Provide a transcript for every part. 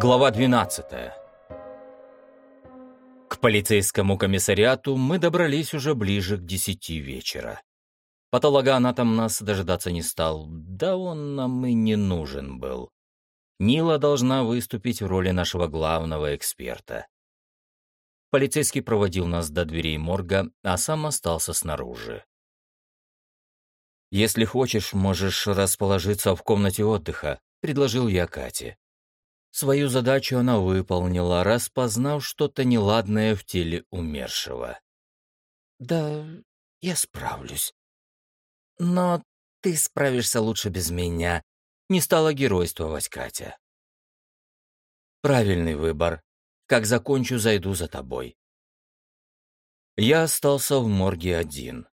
Глава 12 К полицейскому комиссариату мы добрались уже ближе к десяти вечера. Патологоанатом нас дожидаться не стал, да он нам и не нужен был. Нила должна выступить в роли нашего главного эксперта. Полицейский проводил нас до дверей морга, а сам остался снаружи. «Если хочешь, можешь расположиться в комнате отдыха», — предложил я Кате. Свою задачу она выполнила, распознав что-то неладное в теле умершего. «Да, я справлюсь. Но ты справишься лучше без меня», — не стала геройствовать Катя. «Правильный выбор. Как закончу, зайду за тобой». Я остался в морге один.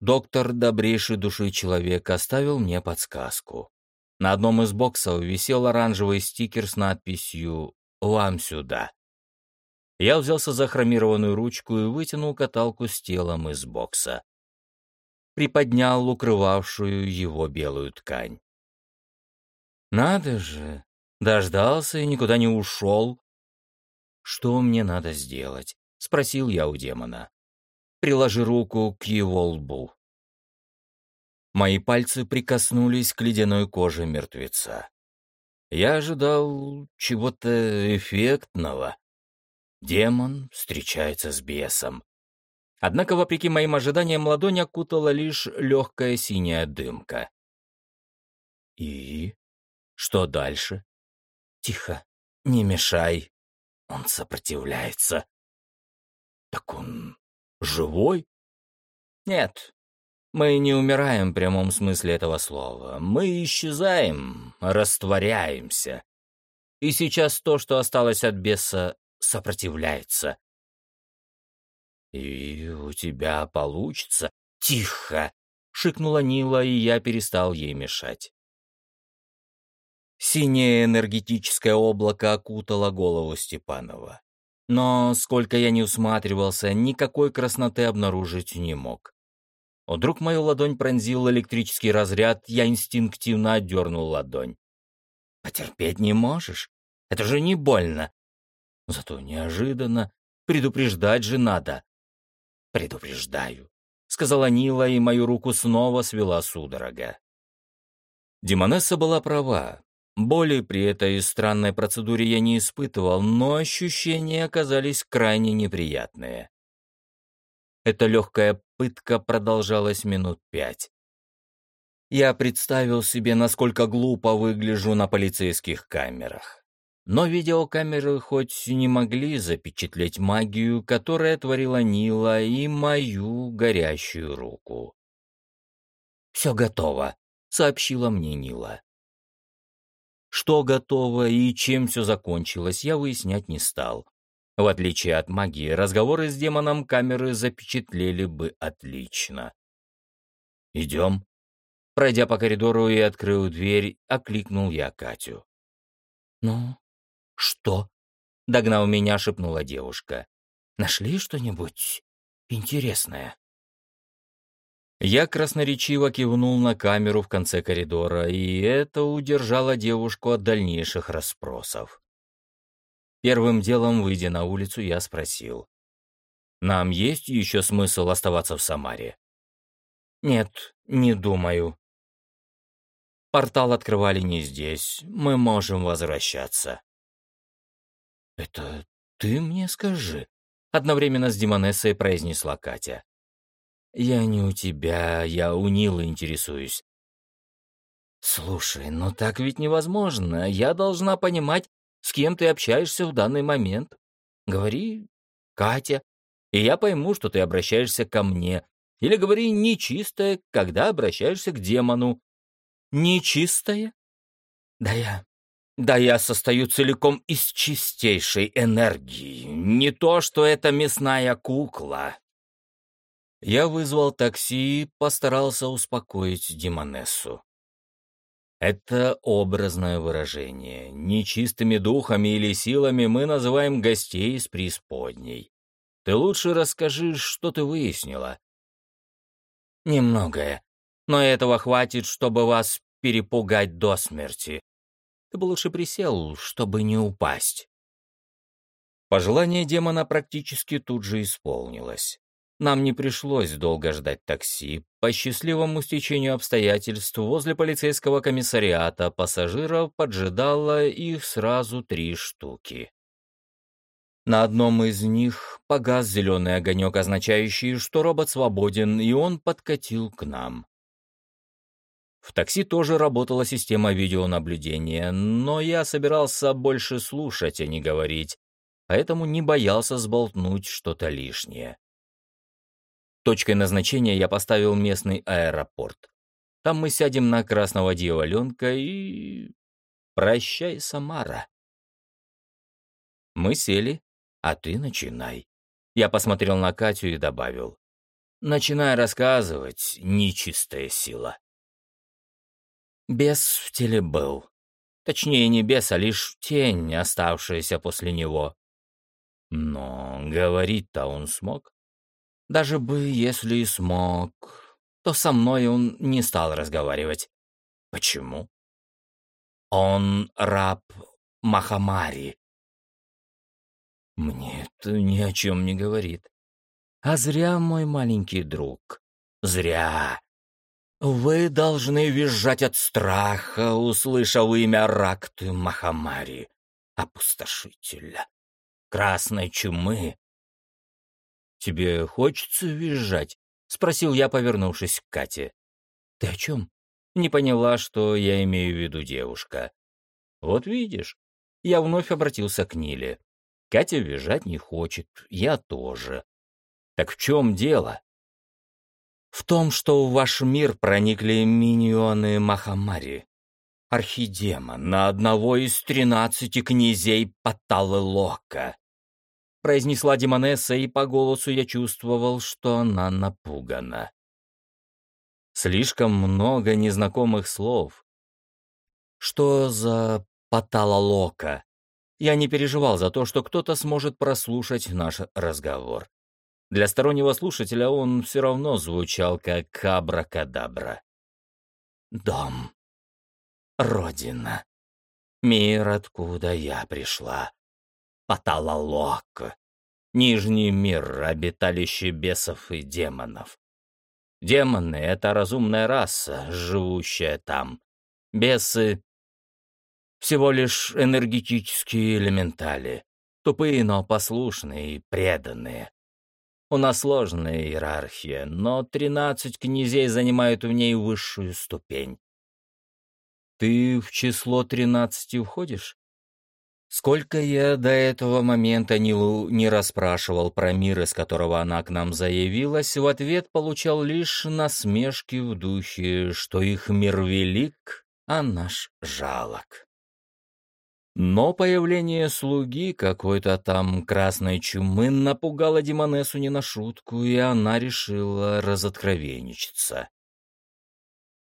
Доктор, добрейший души человек, оставил мне подсказку. На одном из боксов висел оранжевый стикер с надписью «Вам сюда». Я взялся за хромированную ручку и вытянул каталку с телом из бокса. Приподнял укрывавшую его белую ткань. Надо же, дождался и никуда не ушел. Что мне надо сделать? Спросил я у демона. Приложи руку к его лбу. Мои пальцы прикоснулись к ледяной коже мертвеца. Я ожидал чего-то эффектного. Демон встречается с бесом. Однако, вопреки моим ожиданиям, ладонь окутала лишь легкая синяя дымка. И? Что дальше? Тихо, не мешай. Он сопротивляется. Так он живой? Нет, мы не умираем в прямом смысле этого слова. Мы исчезаем, растворяемся. И сейчас то, что осталось от беса, сопротивляется. «И у тебя получится?» «Тихо!» — шикнула Нила, и я перестал ей мешать. Синее энергетическое облако окутало голову Степанова. Но, сколько я не усматривался, никакой красноты обнаружить не мог. Вдруг мою ладонь пронзил электрический разряд, я инстинктивно отдернул ладонь. «Потерпеть не можешь? Это же не больно!» Зато неожиданно предупреждать же надо. «Предупреждаю», — сказала Нила, и мою руку снова свела судорога. Демонесса была права. Боли при этой странной процедуре я не испытывал, но ощущения оказались крайне неприятные. Эта легкая пытка продолжалась минут пять. Я представил себе, насколько глупо выгляжу на полицейских камерах. Но видеокамеры хоть не могли запечатлеть магию, которая творила Нила и мою горящую руку. «Все готово», — сообщила мне Нила. Что готово и чем все закончилось, я выяснять не стал. В отличие от магии, разговоры с демоном камеры запечатлели бы отлично. «Идем». Пройдя по коридору и открыл дверь, окликнул я Катю. «Ну, что?» — догнав меня, шепнула девушка. «Нашли что-нибудь интересное?» Я красноречиво кивнул на камеру в конце коридора, и это удержало девушку от дальнейших расспросов. Первым делом, выйдя на улицу, я спросил. «Нам есть еще смысл оставаться в Самаре?» «Нет, не думаю». «Портал открывали не здесь. Мы можем возвращаться». «Это ты мне скажи», — одновременно с Демонессой произнесла Катя. «Я не у тебя, я у Нилы интересуюсь». «Слушай, ну так ведь невозможно. Я должна понимать, с кем ты общаешься в данный момент. Говори «Катя», и я пойму, что ты обращаешься ко мне. Или говори «нечистая», когда обращаешься к демону. «Нечистая?» Да я... Да я состою целиком из чистейшей энергии. Не то, что это мясная кукла. Я вызвал такси и постарался успокоить Демонессу. Это образное выражение. Нечистыми духами или силами мы называем гостей из преисподней. Ты лучше расскажи, что ты выяснила. Немногое. Но этого хватит, чтобы вас перепугать до смерти. Ты бы лучше присел, чтобы не упасть». Пожелание демона практически тут же исполнилось. Нам не пришлось долго ждать такси. По счастливому стечению обстоятельств возле полицейского комиссариата пассажиров поджидало их сразу три штуки. На одном из них погас зеленый огонек, означающий, что робот свободен, и он подкатил к нам. В такси тоже работала система видеонаблюдения, но я собирался больше слушать, а не говорить, поэтому не боялся сболтнуть что-то лишнее. Точкой назначения я поставил местный аэропорт. Там мы сядем на красного дьяволенка и... Прощай, Самара. Мы сели, а ты начинай. Я посмотрел на Катю и добавил. Начинай рассказывать, нечистая сила. Бес в теле был. Точнее, не бес, а лишь тень, оставшаяся после него. Но говорить-то он смог. Даже бы если и смог, то со мной он не стал разговаривать. Почему? Он раб Махамари. Мне это ни о чем не говорит. А зря, мой маленький друг. Зря. Вы должны визжать от страха, услышав имя Ракты Махамари, опустошителя, красной чумы, «Тебе хочется визжать?» — спросил я, повернувшись к Кате. «Ты о чем?» Не поняла, что я имею в виду девушка. «Вот видишь». Я вновь обратился к Ниле. Катя визжать не хочет, я тоже. Так в чем дело? В том, что в ваш мир проникли миньоны Махамари. Архидемон на одного из тринадцати князей Паталы Лока произнесла Демонесса, и по голосу я чувствовал, что она напугана. Слишком много незнакомых слов. Что за паталолока? Я не переживал за то, что кто-то сможет прослушать наш разговор. Для стороннего слушателя он все равно звучал как кабра-кадабра. Дом. Родина. Мир, откуда я пришла. Паталолок. Нижний мир, обиталище бесов и демонов. Демоны — это разумная раса, живущая там. Бесы — всего лишь энергетические элементали, тупые, но послушные и преданные. У нас сложная иерархия, но тринадцать князей занимают в ней высшую ступень. Ты в число тринадцати входишь? Сколько я до этого момента Нилу не расспрашивал про мир, из которого она к нам заявилась, в ответ получал лишь насмешки в духе, что их мир велик, а наш жалок. Но появление слуги какой-то там красной чумы напугало Димонесу не на шутку, и она решила разоткровенничаться.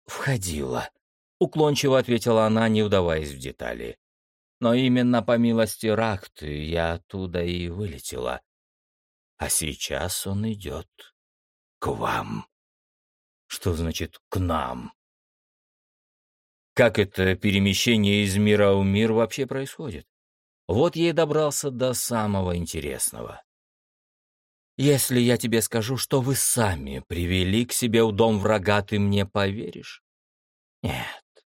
«Входила», — уклончиво ответила она, не вдаваясь в детали. Но именно по милости Рахты я оттуда и вылетела. А сейчас он идет к вам. Что значит «к нам»? Как это перемещение из мира в мир вообще происходит? Вот я и добрался до самого интересного. Если я тебе скажу, что вы сами привели к себе в дом врага, ты мне поверишь? Нет,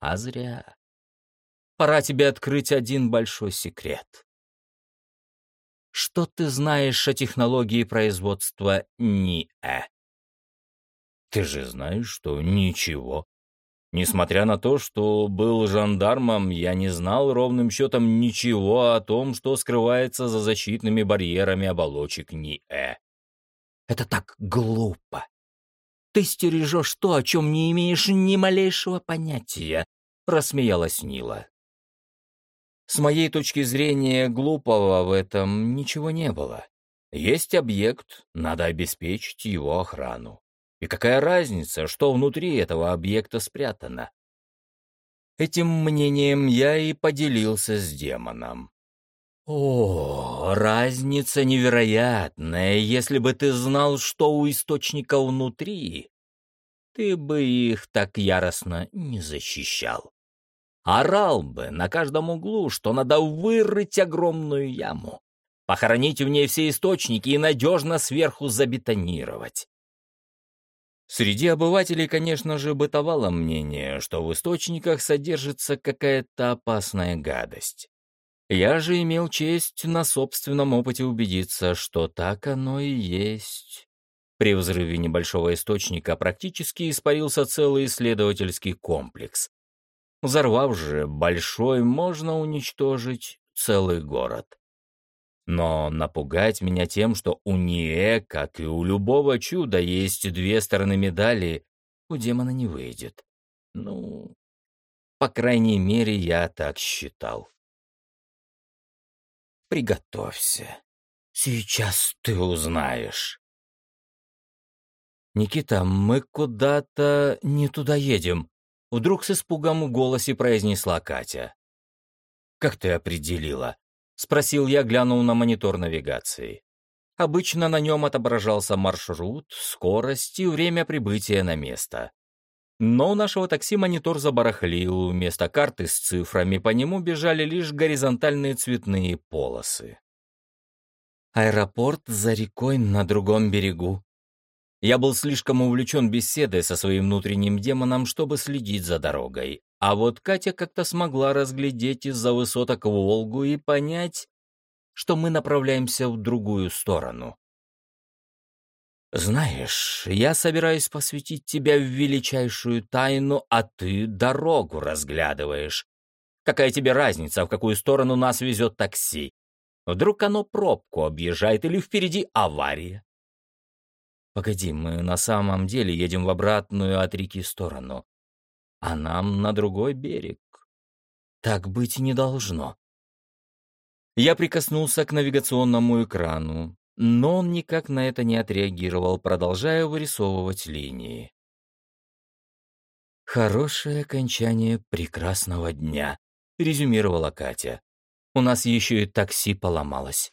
а зря пора тебе открыть один большой секрет. Что ты знаешь о технологии производства НИЭ? Ты же знаешь, что ничего. Несмотря на то, что был жандармом, я не знал ровным счетом ничего о том, что скрывается за защитными барьерами оболочек НИЭ. Это так глупо. Ты стережешь то, о чем не имеешь ни малейшего понятия, — рассмеялась Нила. С моей точки зрения, глупого в этом ничего не было. Есть объект, надо обеспечить его охрану. И какая разница, что внутри этого объекта спрятано? Этим мнением я и поделился с демоном. О, разница невероятная. Если бы ты знал, что у источника внутри, ты бы их так яростно не защищал. Орал бы на каждом углу, что надо вырыть огромную яму, похоронить в ней все источники и надежно сверху забетонировать. Среди обывателей, конечно же, бытовало мнение, что в источниках содержится какая-то опасная гадость. Я же имел честь на собственном опыте убедиться, что так оно и есть. При взрыве небольшого источника практически испарился целый исследовательский комплекс. Взорвав же большой, можно уничтожить целый город. Но напугать меня тем, что у НИЭ, как и у любого чуда, есть две стороны медали, у демона не выйдет. Ну, по крайней мере, я так считал. Приготовься. Сейчас ты узнаешь. «Никита, мы куда-то не туда едем», — вдруг с испугом в голосе произнесла Катя. «Как ты определила?» — спросил я, глянул на монитор навигации. Обычно на нем отображался маршрут, скорость и время прибытия на место. Но у нашего такси монитор забарахлил, вместо карты с цифрами по нему бежали лишь горизонтальные цветные полосы. Аэропорт за рекой на другом берегу. Я был слишком увлечен беседой со своим внутренним демоном, чтобы следить за дорогой. А вот Катя как-то смогла разглядеть из-за высоток Волгу и понять, что мы направляемся в другую сторону. Знаешь, я собираюсь посвятить тебя в величайшую тайну, а ты дорогу разглядываешь. Какая тебе разница, в какую сторону нас везет такси? Вдруг оно пробку объезжает или впереди авария? Погоди, мы на самом деле едем в обратную от реки сторону, а нам на другой берег. Так быть не должно. Я прикоснулся к навигационному экрану но он никак на это не отреагировал, продолжая вырисовывать линии. «Хорошее окончание прекрасного дня», — резюмировала Катя. «У нас еще и такси поломалось».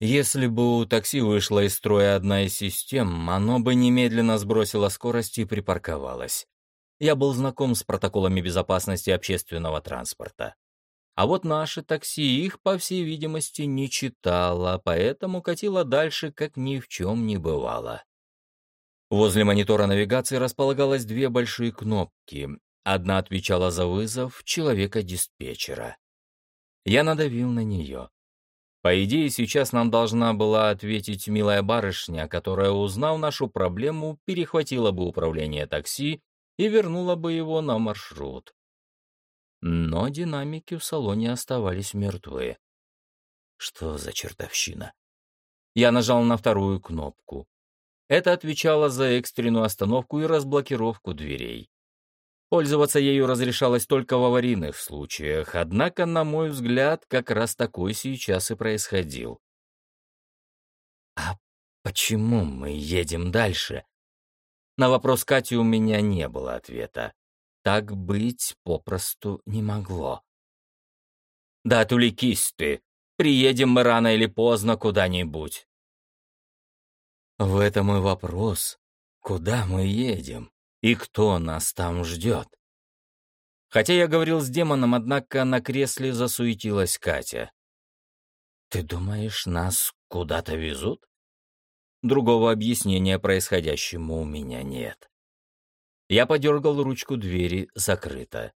Если бы у такси вышла из строя одна из систем, оно бы немедленно сбросило скорость и припарковалось. Я был знаком с протоколами безопасности общественного транспорта. А вот наше такси их, по всей видимости, не читало, поэтому катило дальше, как ни в чем не бывало. Возле монитора навигации располагалось две большие кнопки. Одна отвечала за вызов человека-диспетчера. Я надавил на нее. По идее, сейчас нам должна была ответить милая барышня, которая, узнав нашу проблему, перехватила бы управление такси и вернула бы его на маршрут но динамики в салоне оставались мертвые. Что за чертовщина? Я нажал на вторую кнопку. Это отвечало за экстренную остановку и разблокировку дверей. Пользоваться ею разрешалось только в аварийных случаях, однако, на мой взгляд, как раз такой сейчас и происходил. «А почему мы едем дальше?» На вопрос Кати у меня не было ответа. Так быть попросту не могло. «Да отвлекись ты! Приедем мы рано или поздно куда-нибудь!» В этом и вопрос. Куда мы едем? И кто нас там ждет? Хотя я говорил с демоном, однако на кресле засуетилась Катя. «Ты думаешь, нас куда-то везут?» Другого объяснения происходящему у меня нет. Я подергал ручку двери, закрыто.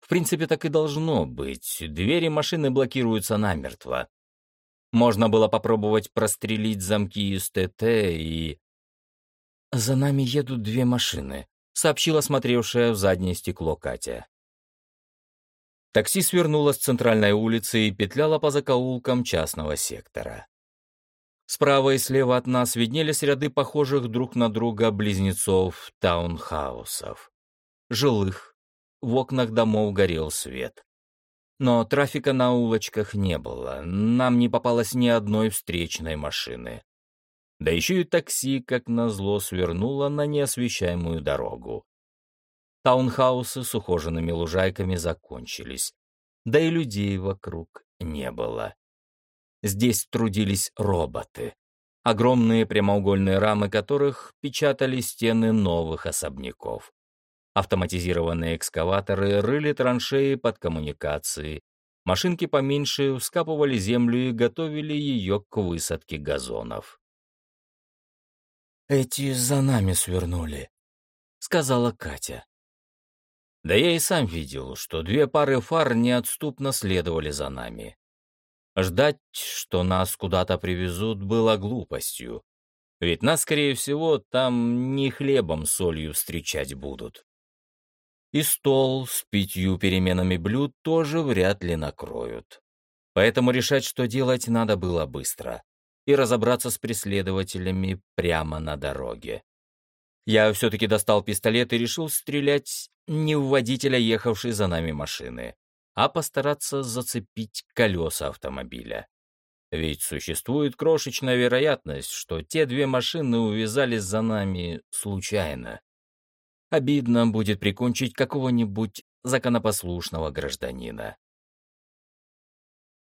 В принципе, так и должно быть. Двери машины блокируются намертво. Можно было попробовать прострелить замки из ТТ и... «За нами едут две машины», — сообщила смотревшая в заднее стекло Катя. Такси свернуло с центральной улицы и петляло по закоулкам частного сектора. Справа и слева от нас виднелись ряды похожих друг на друга близнецов таунхаусов. Жилых. В окнах домов горел свет. Но трафика на улочках не было, нам не попалось ни одной встречной машины. Да еще и такси, как назло, свернуло на неосвещаемую дорогу. Таунхаусы с ухоженными лужайками закончились, да и людей вокруг не было. Здесь трудились роботы, огромные прямоугольные рамы которых печатали стены новых особняков. Автоматизированные экскаваторы рыли траншеи под коммуникации. Машинки поменьше вскапывали землю и готовили ее к высадке газонов. «Эти за нами свернули», — сказала Катя. Да я и сам видел, что две пары фар неотступно следовали за нами. Ждать, что нас куда-то привезут, было глупостью. Ведь нас, скорее всего, там не хлебом солью встречать будут. И стол с пятью переменами блюд тоже вряд ли накроют. Поэтому решать, что делать, надо было быстро. И разобраться с преследователями прямо на дороге. Я все-таки достал пистолет и решил стрелять не в водителя, ехавшей за нами машины, а постараться зацепить колеса автомобиля. Ведь существует крошечная вероятность, что те две машины увязались за нами случайно. Обидно будет прикончить какого-нибудь законопослушного гражданина.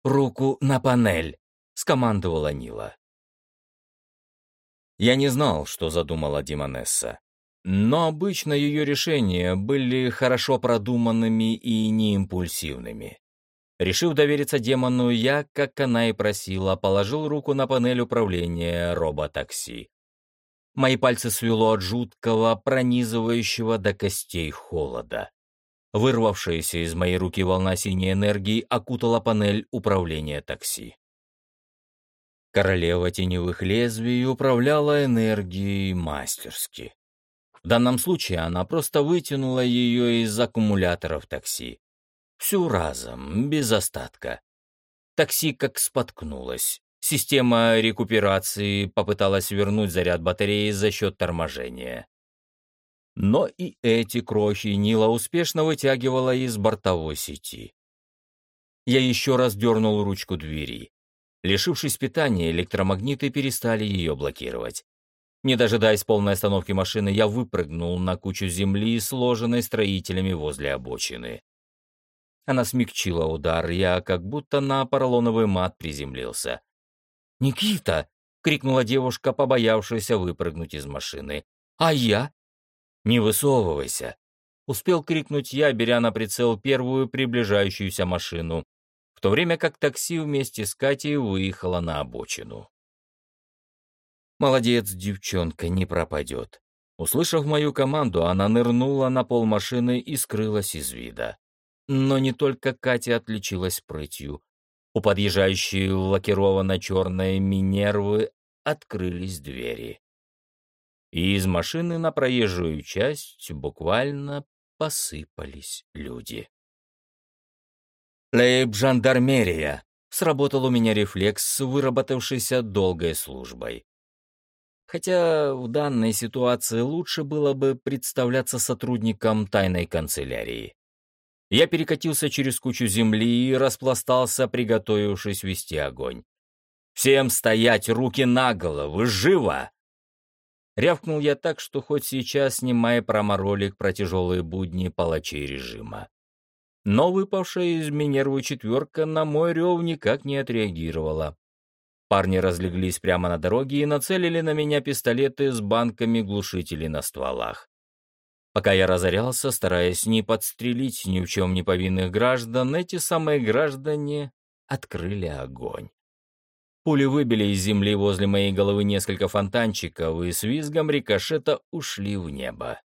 «Руку на панель!» — скомандовала Нила. Я не знал, что задумала Димонесса. Но обычно ее решения были хорошо продуманными и неимпульсивными. Решив довериться демону, я, как она и просила, положил руку на панель управления роботакси. Мои пальцы свело от жуткого, пронизывающего до костей холода. Вырвавшаяся из моей руки волна синей энергии окутала панель управления такси. Королева теневых лезвий управляла энергией мастерски. В данном случае она просто вытянула ее из аккумуляторов такси. Всю разом, без остатка. Такси как споткнулось. Система рекуперации попыталась вернуть заряд батареи за счет торможения. Но и эти крохи Нила успешно вытягивала из бортовой сети. Я еще раз дернул ручку двери. Лишившись питания, электромагниты перестали ее блокировать. Не дожидаясь полной остановки машины, я выпрыгнул на кучу земли, сложенной строителями возле обочины. Она смягчила удар, я как будто на поролоновый мат приземлился. «Никита!» — крикнула девушка, побоявшаяся выпрыгнуть из машины. «А я?» «Не высовывайся!» — успел крикнуть я, беря на прицел первую приближающуюся машину, то время как такси вместе с Катей выехало на обочину. Молодец, девчонка, не пропадет. Услышав мою команду, она нырнула на пол машины и скрылась из вида. Но не только Катя отличилась прытью. У подъезжающей лакированно-черной Минервы открылись двери. И из машины на проезжую часть буквально посыпались люди. «Лейб-жандармерия!» — сработал у меня рефлекс, выработавшийся долгой службой. Хотя в данной ситуации лучше было бы представляться сотрудником тайной канцелярии. Я перекатился через кучу земли и распластался, приготовившись вести огонь. «Всем стоять, руки на голову, живо!» Рявкнул я так, что хоть сейчас снимая проморолик про тяжелые будни палачей режима. Но выпавшая из Минервы четверка на мой рев никак не отреагировала. Парни разлеглись прямо на дороге и нацелили на меня пистолеты с банками глушителей на стволах. Пока я разорялся, стараясь не подстрелить ни в чем не повинных граждан, эти самые граждане открыли огонь. Пули выбили из земли возле моей головы несколько фонтанчиков и с визгом рикошета ушли в небо.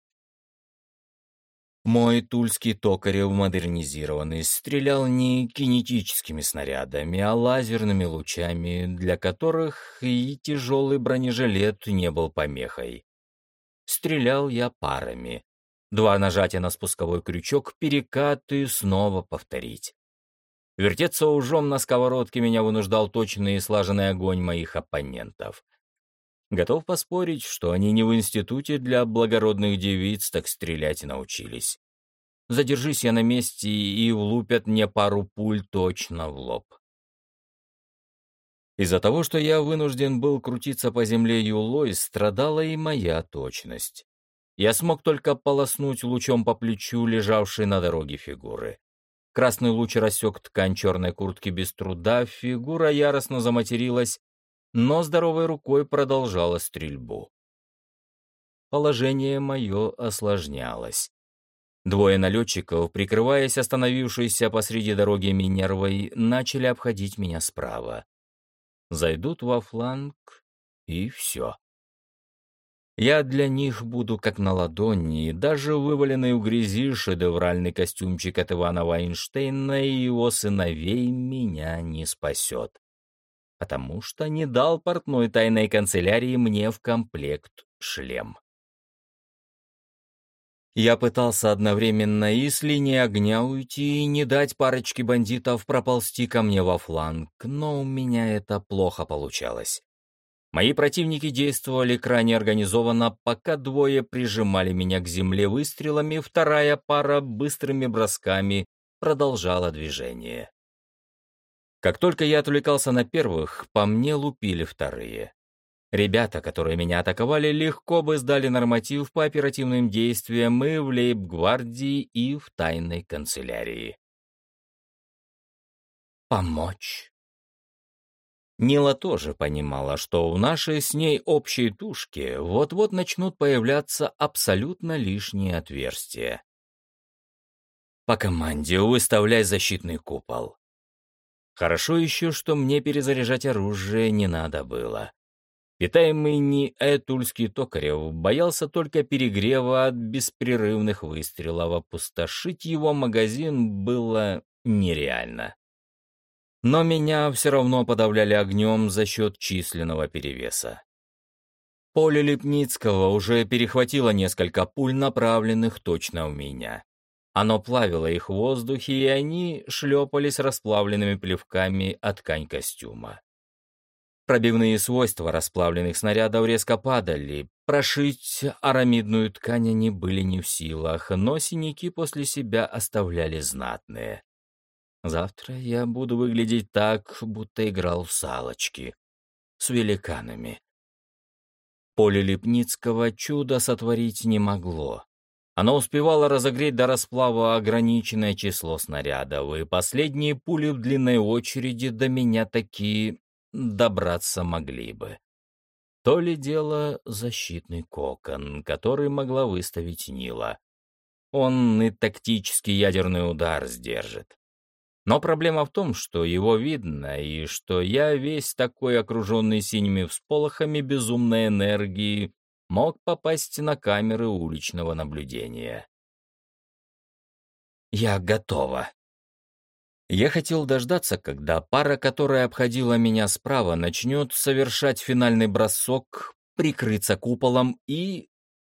Мой тульский токарев модернизированный стрелял не кинетическими снарядами, а лазерными лучами, для которых и тяжелый бронежилет не был помехой. Стрелял я парами. Два нажатия на спусковой крючок, перекат и снова повторить. Вертеться ужом на сковородке меня вынуждал точный и слаженный огонь моих оппонентов. Готов поспорить, что они не в институте для благородных девиц так стрелять научились. Задержись я на месте и влупят мне пару пуль точно в лоб. Из-за того, что я вынужден был крутиться по земле юлой, страдала и моя точность. Я смог только полоснуть лучом по плечу лежавшей на дороге фигуры. Красный луч рассек ткань черной куртки без труда, фигура яростно заматерилась, но здоровой рукой продолжала стрельбу. Положение мое осложнялось. Двое налетчиков, прикрываясь остановившейся посреди дороги Минервой, начали обходить меня справа. Зайдут во фланг, и все. Я для них буду как на ладони, даже вываленный у грязи шедевральный костюмчик от Ивана Вайнштейна и его сыновей меня не спасет. Потому что не дал портной тайной канцелярии мне в комплект шлем. Я пытался одновременно и с линии огня уйти, и не дать парочке бандитов проползти ко мне во фланг, но у меня это плохо получалось. Мои противники действовали крайне организованно, пока двое прижимали меня к земле выстрелами, вторая пара быстрыми бросками продолжала движение. Как только я отвлекался на первых, по мне лупили вторые. Ребята, которые меня атаковали, легко бы сдали норматив по оперативным действиям и в лейб-гвардии, и в тайной канцелярии. Помочь. Нила тоже понимала, что в нашей с ней общей тушке вот-вот начнут появляться абсолютно лишние отверстия. По команде выставляй защитный купол. Хорошо еще, что мне перезаряжать оружие не надо было. Питаемый не Этульский Токарев боялся только перегрева от беспрерывных выстрелов, опустошить его магазин было нереально. Но меня все равно подавляли огнем за счет численного перевеса. Поле Лепницкого уже перехватило несколько пуль, направленных точно в меня. Оно плавило их в воздухе, и они шлепались расплавленными плевками от ткань костюма. Пробивные свойства расплавленных снарядов резко падали. Прошить арамидную ткань они были не в силах, но синяки после себя оставляли знатные. Завтра я буду выглядеть так, будто играл в салочки. С великанами. Поле Лепницкого чудо сотворить не могло. Оно успевало разогреть до расплава ограниченное число снарядов, и последние пули в длинной очереди до меня такие добраться могли бы. То ли дело защитный кокон, который могла выставить Нила. Он и тактический ядерный удар сдержит. Но проблема в том, что его видно, и что я весь такой окруженный синими всполохами безумной энергии мог попасть на камеры уличного наблюдения. «Я готова», я хотел дождаться, когда пара, которая обходила меня справа, начнет совершать финальный бросок, прикрыться куполом и...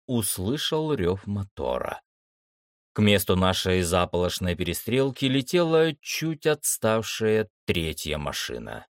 услышал рев мотора. К месту нашей заполошной перестрелки летела чуть отставшая третья машина.